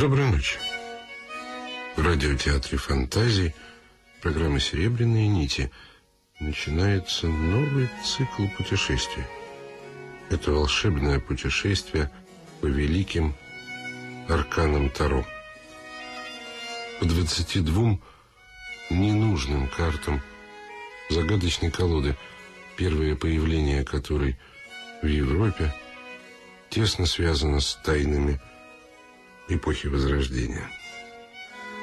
Доброй ночи. В радиотеатре фантазий программы «Серебряные нити» начинается новый цикл путешествий. Это волшебное путешествие по великим арканам Таро. По 22 ненужным картам загадочной колоды, первое появление которой в Европе тесно связано с тайнами эпохи Возрождения.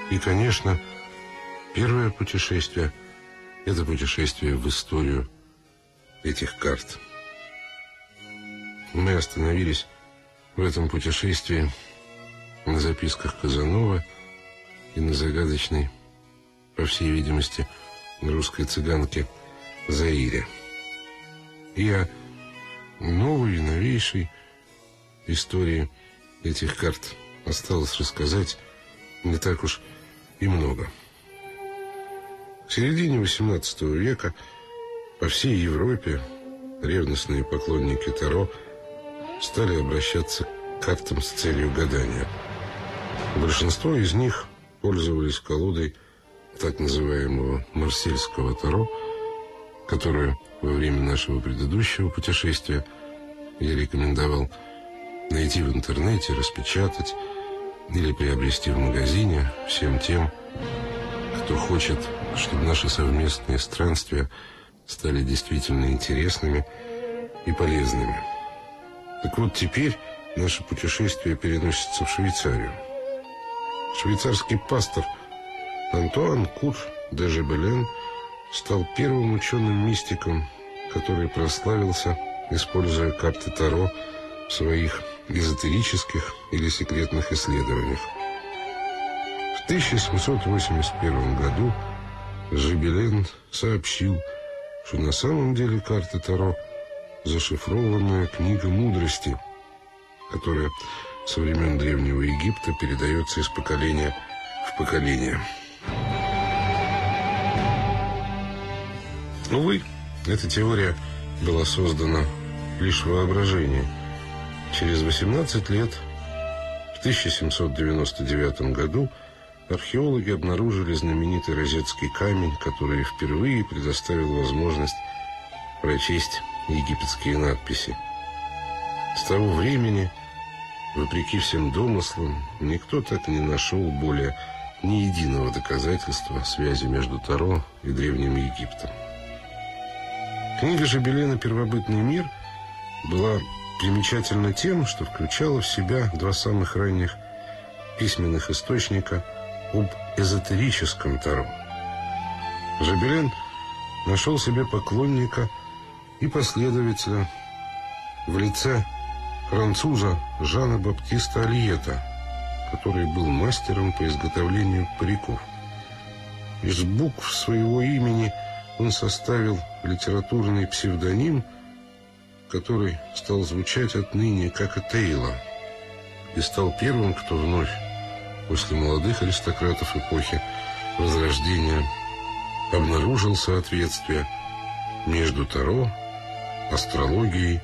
И, конечно, первое путешествие – это путешествие в историю этих карт. Мы остановились в этом путешествии на записках Казанова и на загадочной, по всей видимости, русской цыганке Заире. И о новой, новейшей истории этих карт – осталось рассказать не так уж и много. В середине XVIII века по всей Европе ревностные поклонники Таро стали обращаться к картам с целью гадания. Большинство из них пользовались колодой так называемого марсельского Таро, которую во время нашего предыдущего путешествия я рекомендовал найти в интернете, распечатать, или приобрести в магазине всем тем, кто хочет, чтобы наши совместные странствия стали действительно интересными и полезными. Так вот, теперь наше путешествие переносится в Швейцарию. Швейцарский пастор Антуан Кур де Жебелен стал первым ученым-мистиком, который прославился, используя карты Таро в своих эзотерических или секретных исследованиях. В 1781 году Жибелен сообщил, что на самом деле карта Таро – зашифрованная книга мудрости, которая со времен Древнего Египта передается из поколения в поколение. Увы, эта теория была создана лишь воображением – Через 18 лет, в 1799 году, археологи обнаружили знаменитый розетский камень, который впервые предоставил возможность прочесть египетские надписи. С того времени, вопреки всем домыслам, никто так не нашел более ни единого доказательства связи между Таро и Древним Египтом. Книга Жабелена «Первобытный мир» была примечательна тем, что включала в себя два самых ранних письменных источника об эзотерическом Таро. Жабелен нашел себе поклонника и последователя в лице француза Жана Баптиста Альета, который был мастером по изготовлению париков. Из букв своего имени он составил литературный псевдоним – который стал звучать отныне как Этейла, и стал первым, кто вновь, после молодых аристократов эпохи Возрождения, обнаружил соответствие между Таро, астрологией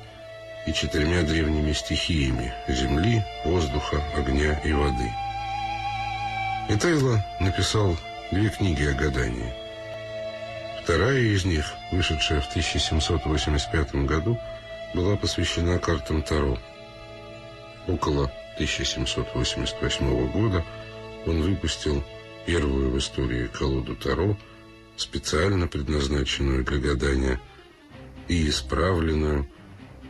и четырьмя древними стихиями – земли, воздуха, огня и воды. Этейла написал две книги о гадании. Вторая из них, вышедшая в 1785 году, была посвящена картам Таро. Около 1788 года он выпустил первую в истории колоду Таро, специально предназначенную для гадания и исправленную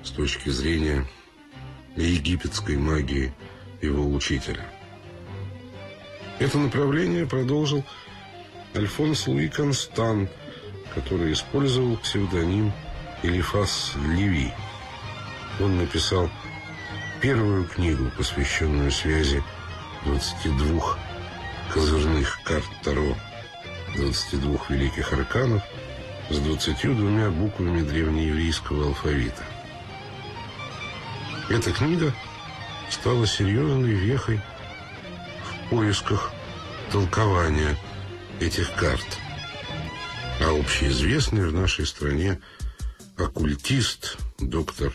с точки зрения египетской магии его учителя. Это направление продолжил Альфонс Луи Констан, который использовал псевдоним Элифас Леви – он написал первую книгу, посвященную связи 22 козырных карт Таро, 22 великих арканов с 22 буквами древнееврейского алфавита. Эта книга стала серьезной вехой в поисках толкования этих карт. А общеизвестный в нашей стране оккультист, доктор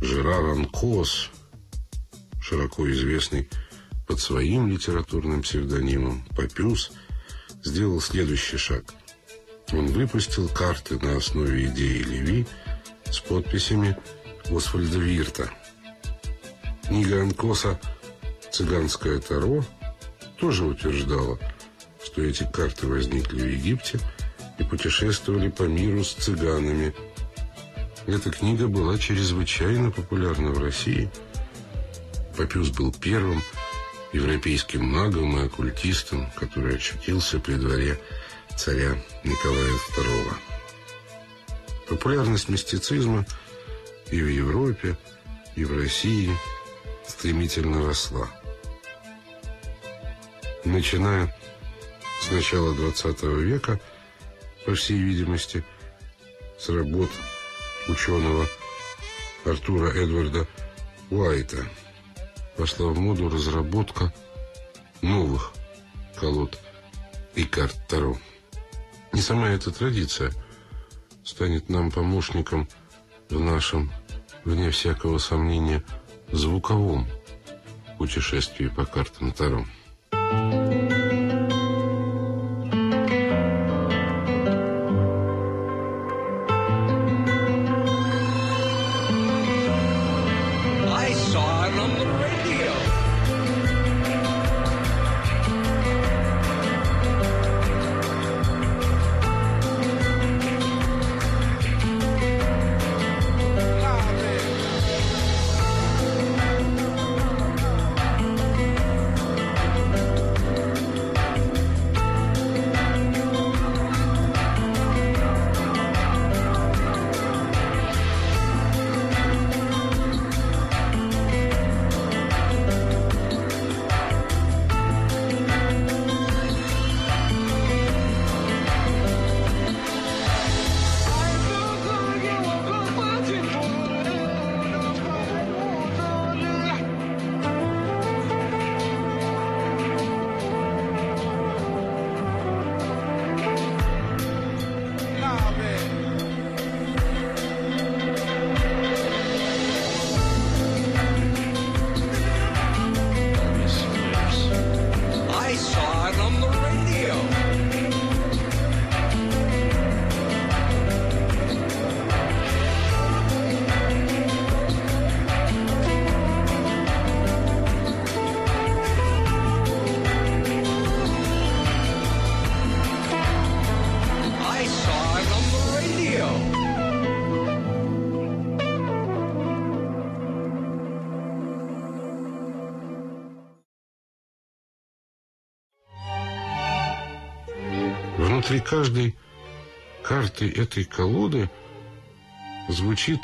Жерар Анкос, широко известный под своим литературным псевдонимом Папюс сделал следующий шаг. Он выпустил карты на основе идеи Леви с подписями Освальда Вирта. Книга Анкоса «Цыганское Таро» тоже утверждала, что эти карты возникли в Египте и путешествовали по миру с цыганами. Эта книга была чрезвычайно популярна в России. Папюс был первым европейским магом и оккультистом, который очутился при дворе царя Николая II. Популярность мистицизма и в Европе, и в России стремительно росла. Начиная с начала XX века, по всей видимости, с работ ученого Артура Эдварда Уайта пошла в моду разработка новых колод и карт Таро. И сама эта традиция станет нам помощником в нашем, вне всякого сомнения, звуковом путешествии по картам Таро. Внутри каждой карты этой колоды звучит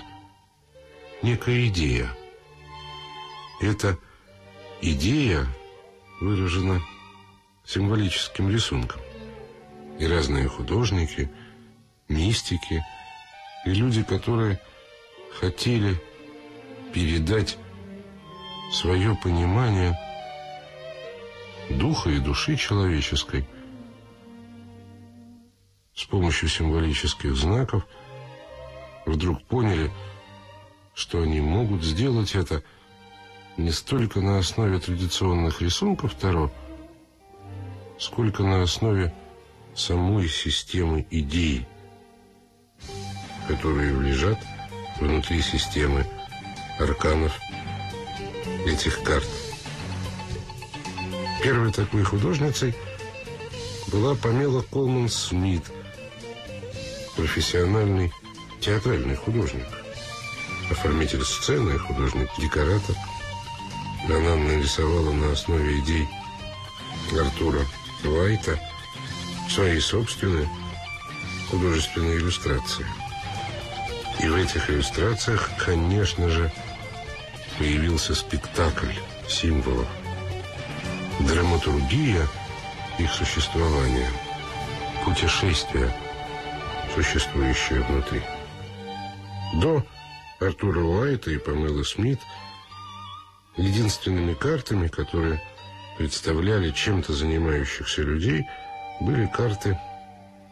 некая идея. Эта идея выражена символическим рисунком. И разные художники, мистики и люди, которые хотели передать свое понимание духа и души человеческой – с помощью символических знаков вдруг поняли, что они могут сделать это не столько на основе традиционных рисунков Таро, сколько на основе самой системы идей, которые лежат внутри системы арканов этих карт. Первой такой художницей была Памела Колман Смит – профессиональный театральный художник, оформитель сцены, художник-декоратор. Она нарисовала на основе идей Артура Уайта свои собственные художественные иллюстрации. И в этих иллюстрациях, конечно же, появился спектакль символов. Драматургия их существования, путешествия – существующее внутри. До Артура Уайта и Памелы Смит единственными картами, которые представляли чем-то занимающихся людей, были карты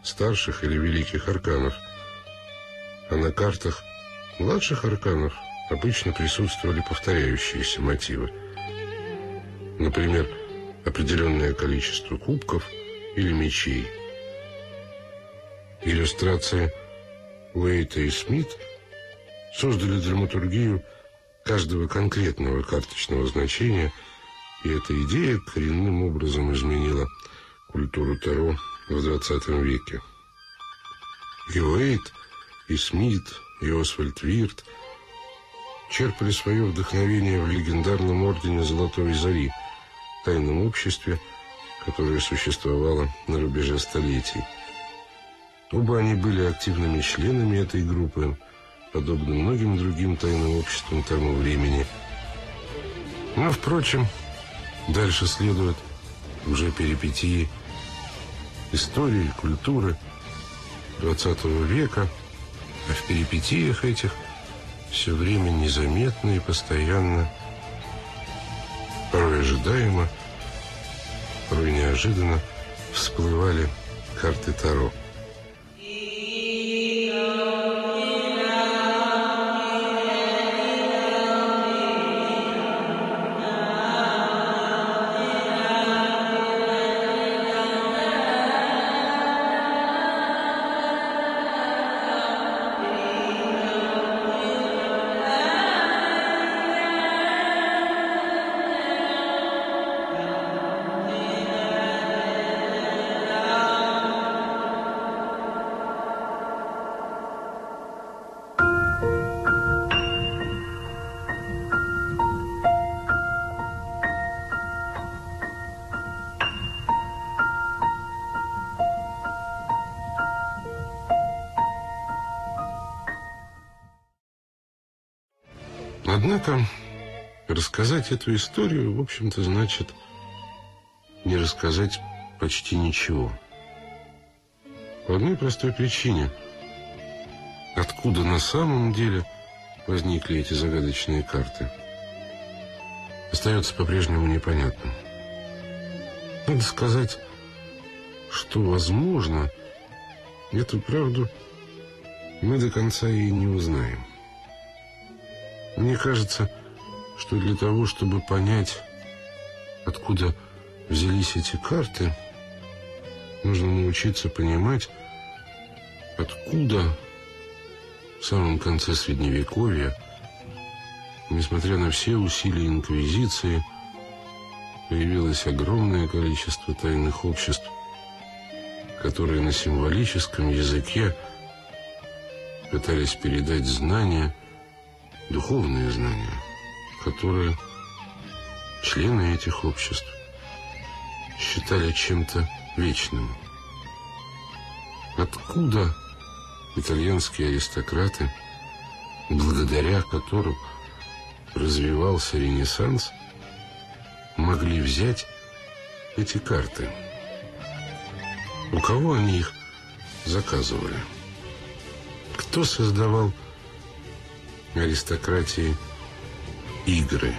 старших или великих арканов. А на картах младших арканов обычно присутствовали повторяющиеся мотивы. Например, определенное количество кубков или мечей. Иллюстрация Уэйта и Смит создали драматургию каждого конкретного карточного значения, и эта идея коренным образом изменила культуру Таро в 20 веке. И Уэйт, и Смит, и Освальд Вирт черпали свое вдохновение в легендарном ордене Золотой Зари, тайном обществе, которое существовало на рубеже столетий. Оба они были активными членами этой группы, подобно многим другим тайным обществам тому времени. Но, впрочем, дальше следуют уже перипетии истории, культуры XX века, а в перипетиях этих все время незаметно и постоянно, порой ожидаемо, порой неожиданно всплывали карты Таро. Однако рассказать эту историю, в общем-то, значит не рассказать почти ничего. По одной простой причине. Откуда на самом деле возникли эти загадочные карты, остается по-прежнему непонятным. Надо сказать, что, возможно, эту правду мы до конца и не узнаем. Мне кажется, что для того, чтобы понять, откуда взялись эти карты, нужно научиться понимать, откуда в самом конце Средневековья, несмотря на все усилия Инквизиции, появилось огромное количество тайных обществ, которые на символическом языке пытались передать знания, духовные знания, которые члены этих обществ считали чем-то вечным. Откуда итальянские аристократы, благодаря которым развивался Ренессанс, могли взять эти карты? У кого они их заказывали? Кто создавал аристократии игры.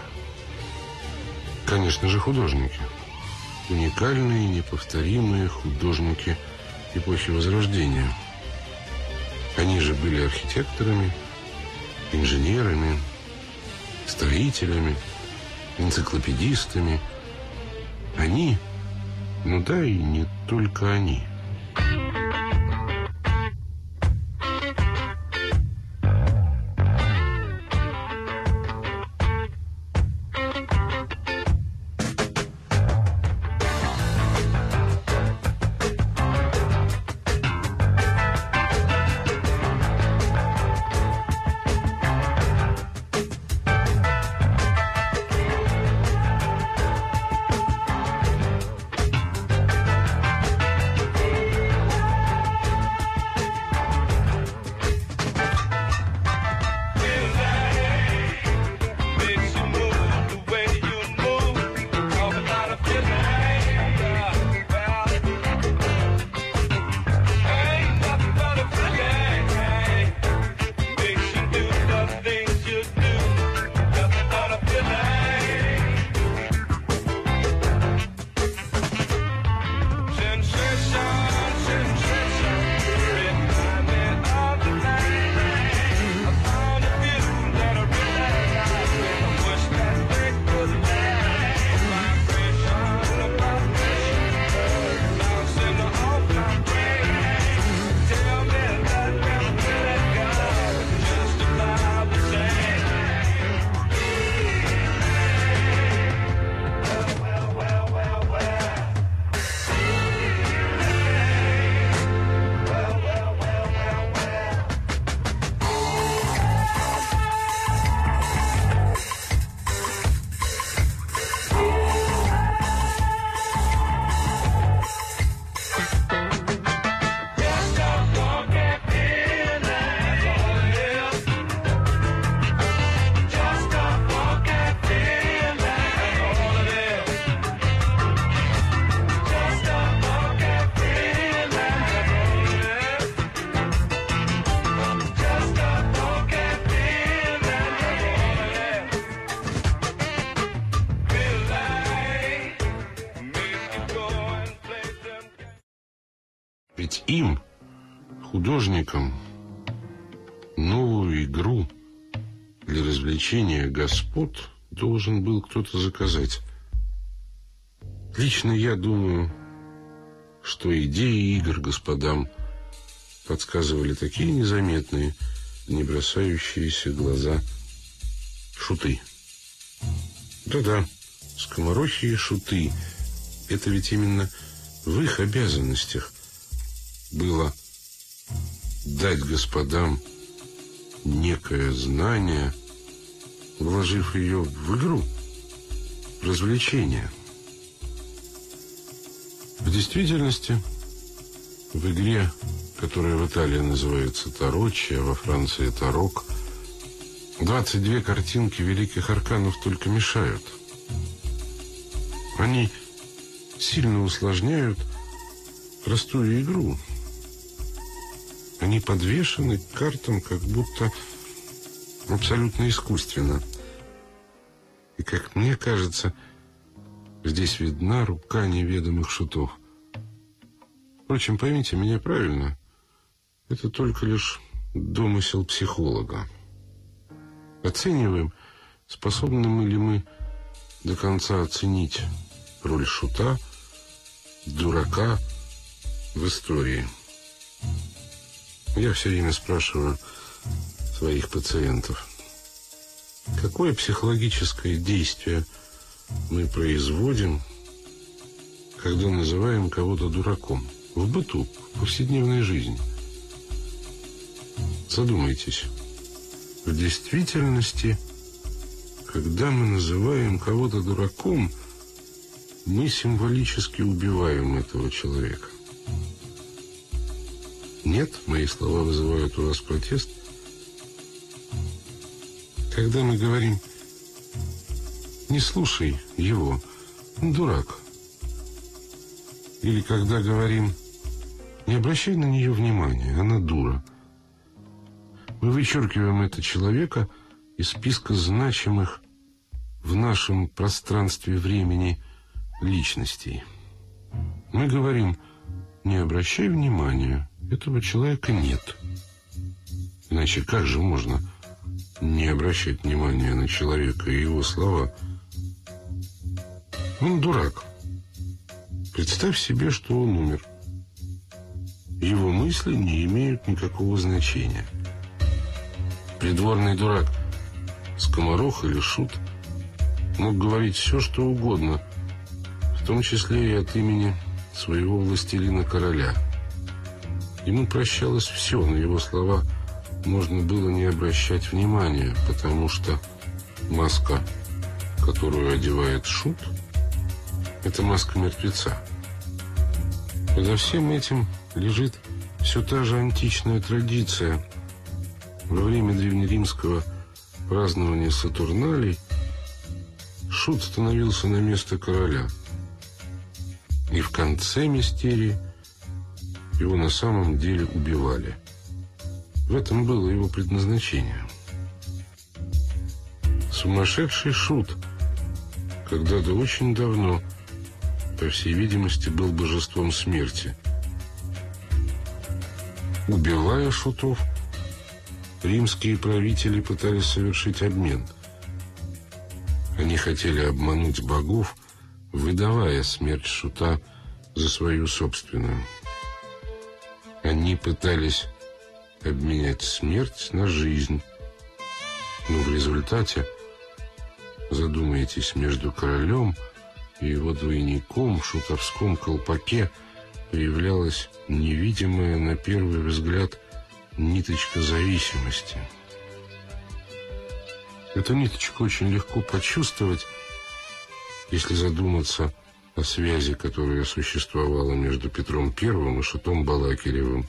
Конечно же, художники. Уникальные, неповторимые художники эпохи Возрождения. Они же были архитекторами, инженерами, строителями, энциклопедистами. Они, ну да и не только они – художникам, новую игру для развлечения господ должен был кто-то заказать. Лично я думаю, что идеи игр господам подсказывали такие незаметные, не бросающиеся глаза шуты. Да-да, скоморохи и шуты. Это ведь именно в их обязанностях было дать господам некое знание, вложив ее в игру, развлечение. В действительности, в игре, которая в Италии называется Тарочи, а во Франции Тарок, 22 картинки великих арканов только мешают. Они сильно усложняют простую игру. Они подвешены к картам, как будто абсолютно искусственно. И, как мне кажется, здесь видна рука неведомых шутов. Впрочем, поймите меня правильно, это только лишь домысел психолога. Оцениваем, способны ли мы до конца оценить роль шута, дурака в истории. Я все время спрашиваю своих пациентов, какое психологическое действие мы производим, когда называем кого-то дураком в быту, в повседневной жизни. Задумайтесь, в действительности, когда мы называем кого-то дураком, мы символически убиваем этого человека. Нет, мои слова вызывают у вас протест. Когда мы говорим «не слушай его, дурак», или когда говорим «не обращай на нее внимания, она дура», мы вычеркиваем этого человека из списка значимых в нашем пространстве времени личностей. Мы говорим «не обращай внимания, этого человека нет. Иначе как же можно не обращать внимания на человека и его слова? Он дурак. Представь себе, что он умер. Его мысли не имеют никакого значения. Придворный дурак, скоморох или шут, мог говорить все, что угодно, в том числе и от имени своего властелина-короля – Ему прощалось все, на его слова можно было не обращать внимания, потому что маска, которую одевает шут, это маска мертвеца. За всем этим лежит все та же античная традиция. Во время древнеримского празднования Сатурналей шут становился на место короля. И в конце мистерии его на самом деле убивали. В этом было его предназначение. Сумасшедший шут когда-то очень давно, по всей видимости, был божеством смерти. Убивая шутов, римские правители пытались совершить обмен. Они хотели обмануть богов, выдавая смерть шута за свою собственную. Они пытались обменять смерть на жизнь. Но в результате, задумайтесь, между королем и его двойником в шутовском колпаке появлялась невидимая на первый взгляд ниточка зависимости. Эту ниточку очень легко почувствовать, если задуматься о связи, которая существовала между Петром I и Шутом Балакиревым.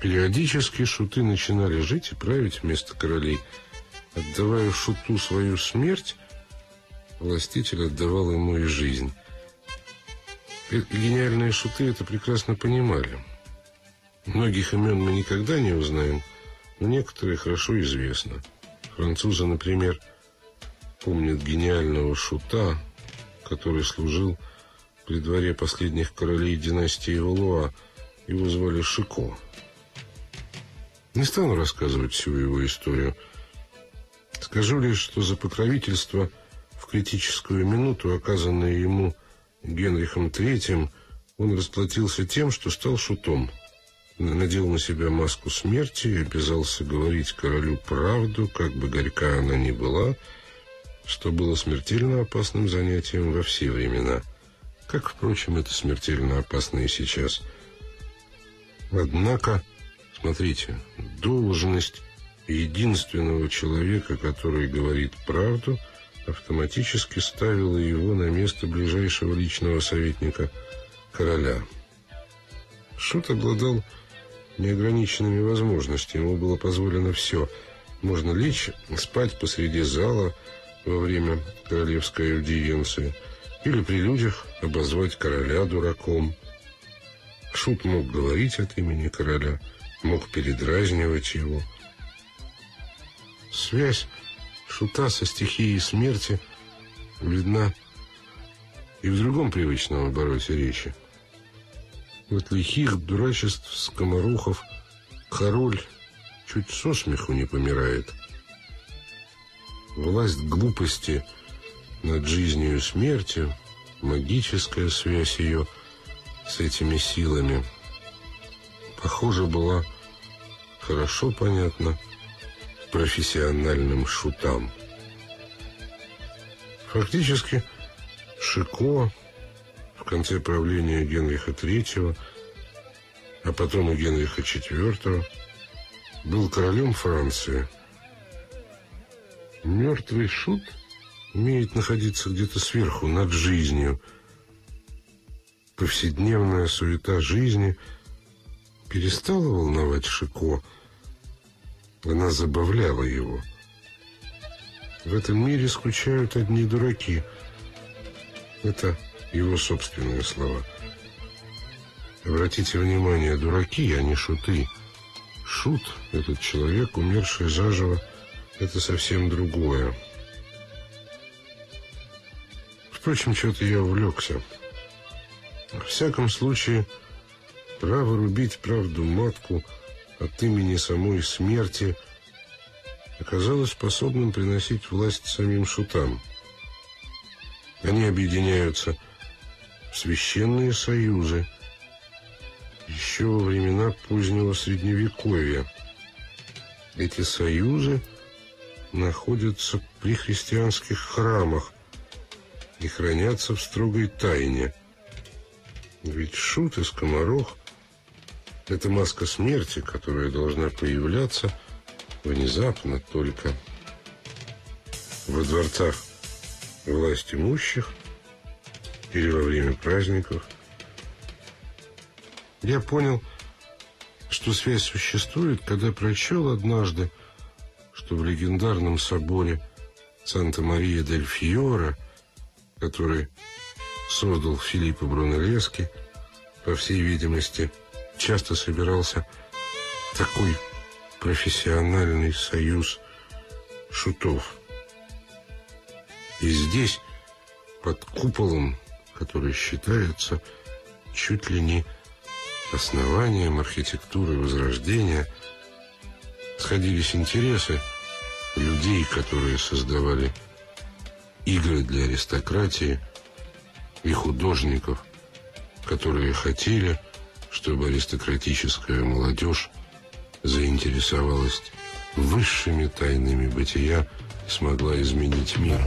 Периодически шуты начинали жить и править вместо королей. Отдавая шуту свою смерть, властитель отдавал ему и жизнь. И гениальные шуты это прекрасно понимали. Многих имен мы никогда не узнаем, но некоторые хорошо известно. Французы, например, помнят гениального шута, который служил при дворе последних королей династии Валуа. Его звали Шико. Не стану рассказывать всю его историю. Скажу лишь, что за покровительство в критическую минуту, оказанное ему Генрихом III, он расплатился тем, что стал шутом. Надел на себя маску смерти и обязался говорить королю правду, как бы горька она ни была, что было смертельно опасным занятием во все времена. Как, впрочем, это смертельно опасно и сейчас. Однако, смотрите, должность единственного человека, который говорит правду, автоматически ставила его на место ближайшего личного советника короля. Шут обладал неограниченными возможностями. Ему было позволено все. Можно лечь, спать посреди зала во время королевской аудиенции или при людях обозвать короля дураком. Шут мог говорить от имени короля, мог передразнивать его. Связь шута со стихией смерти видна и в другом привычном обороте речи. От лихих дурачеств скоморохов король чуть со смеху не помирает. Власть глупости над жизнью и смертью, магическая связь ее с этими силами, похоже, была хорошо понятна профессиональным шутам. Фактически, Шико в конце правления Генриха III, а потом и Генриха IV, был королем Франции. Мертвый шут умеет находиться где-то сверху, над жизнью. Повседневная суета жизни перестала волновать Шико. Она забавляла его. В этом мире скучают одни дураки. Это его собственные слова. Обратите внимание, дураки, а не шуты. Шут, этот человек, умерший заживо, это совсем другое. Впрочем, что-то я увлекся. В всяком случае, право рубить правду матку от имени самой смерти оказалось способным приносить власть самим шутам. Они объединяются священные союзы еще во времена позднего Средневековья. Эти союзы находятся при христианских храмах и хранятся в строгой тайне. Ведь шут и скоморох – это маска смерти, которая должна появляться внезапно только во дворцах власть имущих – или во время праздников. Я понял, что связь существует, когда прочел однажды, что в легендарном соборе Санта-Мария-дель-Фьора, который создал Филиппо Брунеллески, по всей видимости, часто собирался такой профессиональный союз шутов. И здесь, под куполом который считается чуть ли не основанием архитектуры Возрождения, сходились интересы людей, которые создавали игры для аристократии и художников, которые хотели, чтобы аристократическая молодежь заинтересовалась высшими тайнами бытия и смогла изменить мир.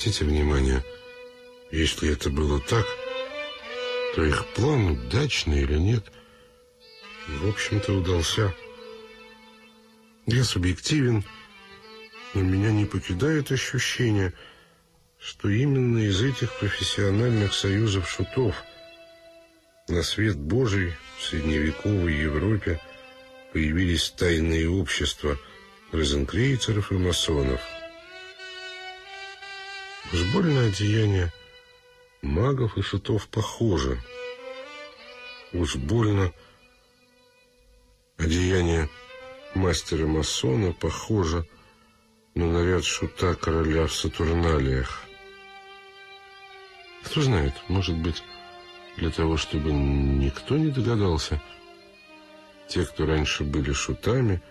Обратите внимание, если это было так, то их план, удачный или нет, в общем-то удался. Я субъективен, но меня не покидает ощущение, что именно из этих профессиональных союзов шутов на свет Божий в средневековой Европе появились тайные общества розенкрейцеров и масонов. Больно одеяние магов и шутов похоже. Уж больно одеяние мастера-масона похоже на наряд шута короля в Сатурналиях. Кто знает, может быть, для того, чтобы никто не догадался, те, кто раньше были шутами,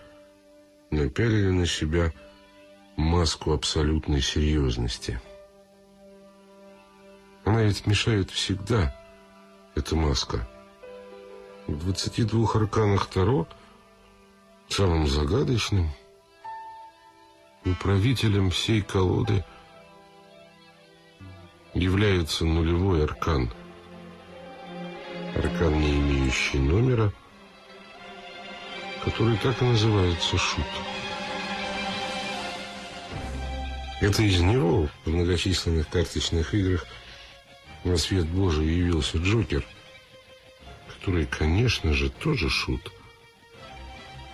напялили на себя маску абсолютной серьезности. Она ведь мешает всегда, эта маска. В 22 арканах Таро – самым загадочным, управителем всей колоды является нулевой аркан. Аркан, не имеющий номера, который так и называется шут. Это из него в многочисленных карточных играх на свет Божий явился Джокер, который, конечно же, тоже шут –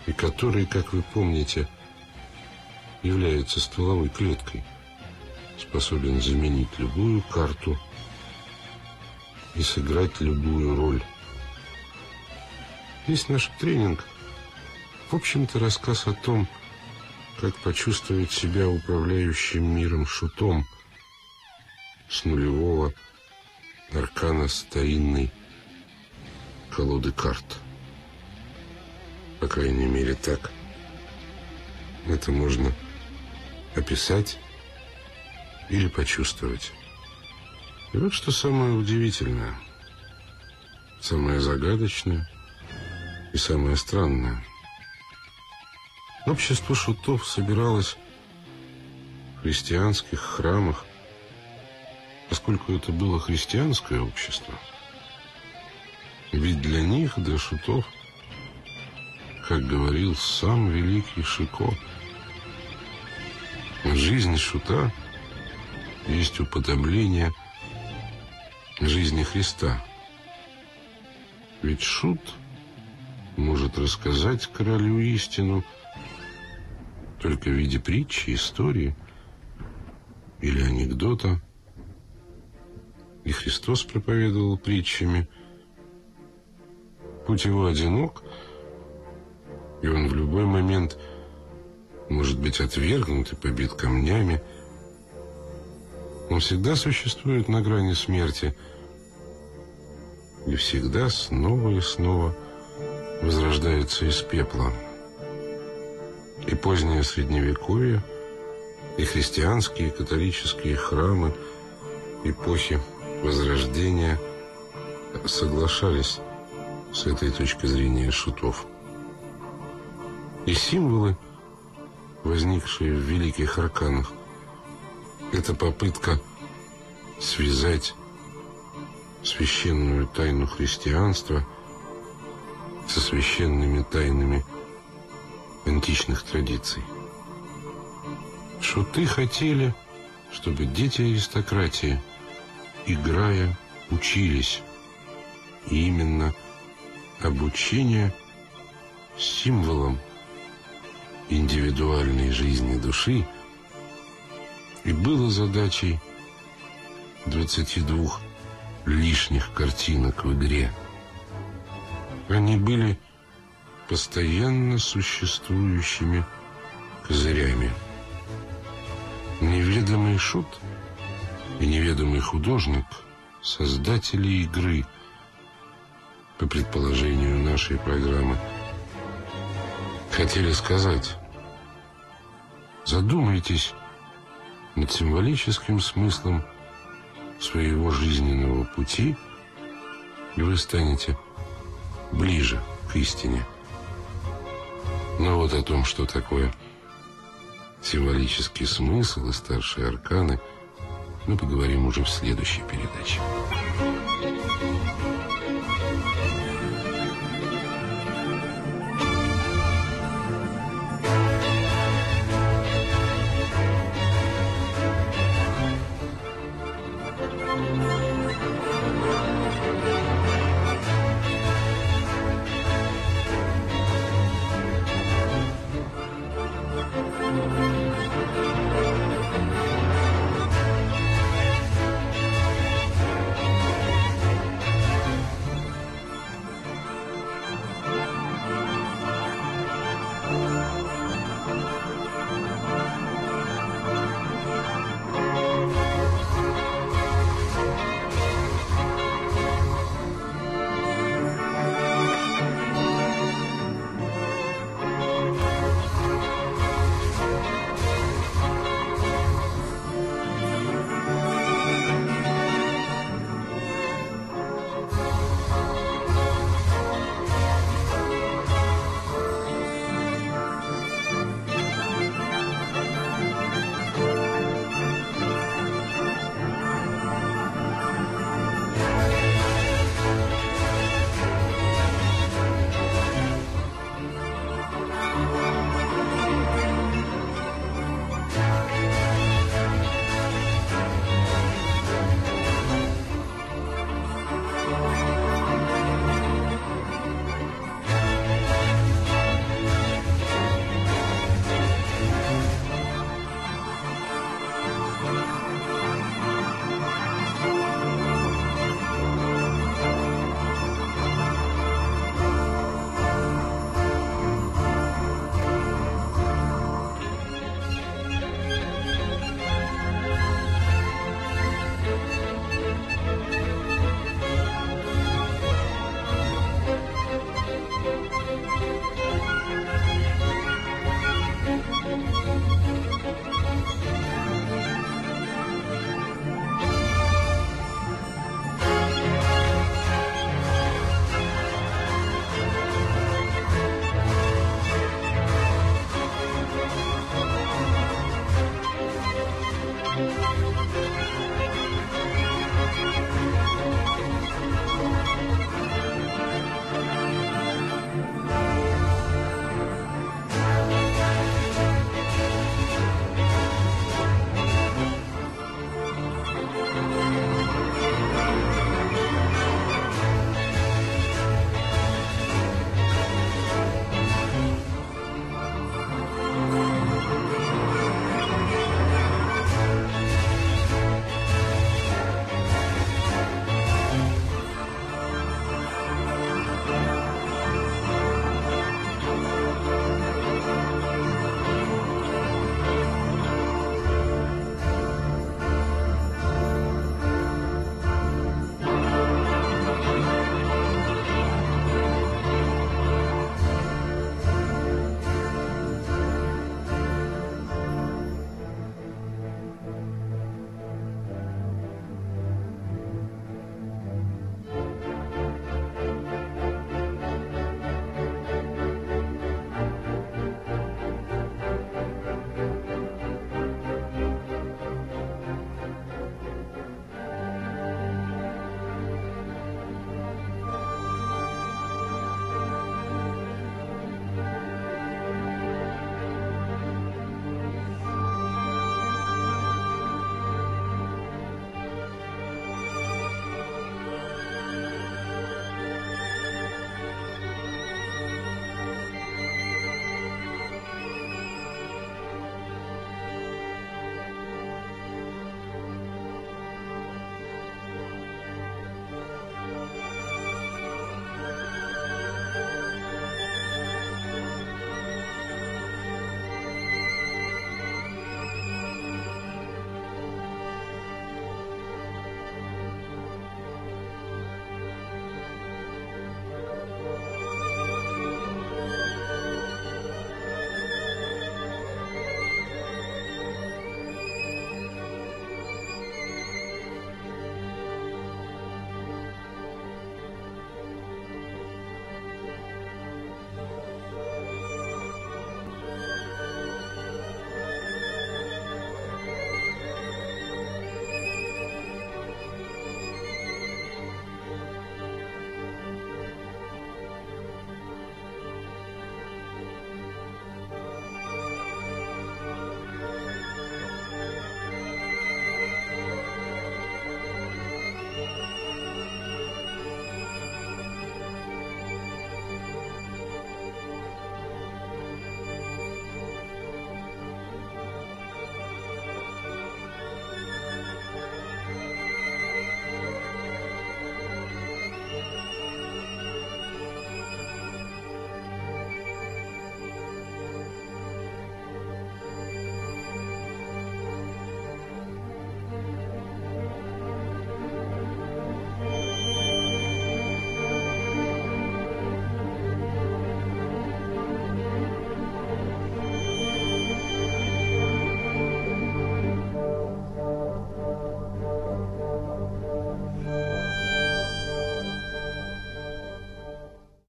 и который, как вы помните, является стволовой клеткой, способен заменить любую карту и сыграть любую роль. Весь наш тренинг, в общем-то, рассказ о том, как почувствовать себя управляющим миром шутом с нулевого аркана старинной колоды карт. По крайней мере, так. Это можно описать или почувствовать. И вот что самое удивительное, самое загадочное и самое странное. Общество шутов собиралось в христианских храмах, поскольку это было христианское общество. Ведь для них, для шутов, как говорил сам великий Шико. Жизнь шута есть уподобление жизни Христа. Ведь шут может рассказать королю истину только в виде притчи, истории или анекдота. И Христос проповедовал притчами. Путь его одинок — и он в любой момент может быть отвергнут и побит камнями. Он всегда существует на грани смерти и всегда снова и снова возрождается из пепла. И позднее Средневековье, и христианские, и католические храмы эпохи Возрождения соглашались с этой точки зрения шутов. И символы, возникшие в великих арканах, это попытка связать священную тайну христианства со священными тайнами античных традиций. Шуты хотели, чтобы дети аристократии, играя, учились. И именно обучение символом индивидуальной жизни души и было задачей 22 лишних картинок в игре. Они были постоянно существующими козырями. Неведомый шут и неведомый художник – создатели игры, по предположению нашей программы – хотели сказать. Задумайтесь над символическим смыслом своего жизненного пути, и вы станете ближе к истине. Но вот о том, что такое символический смысл и старшие арканы, мы поговорим уже в следующей передаче.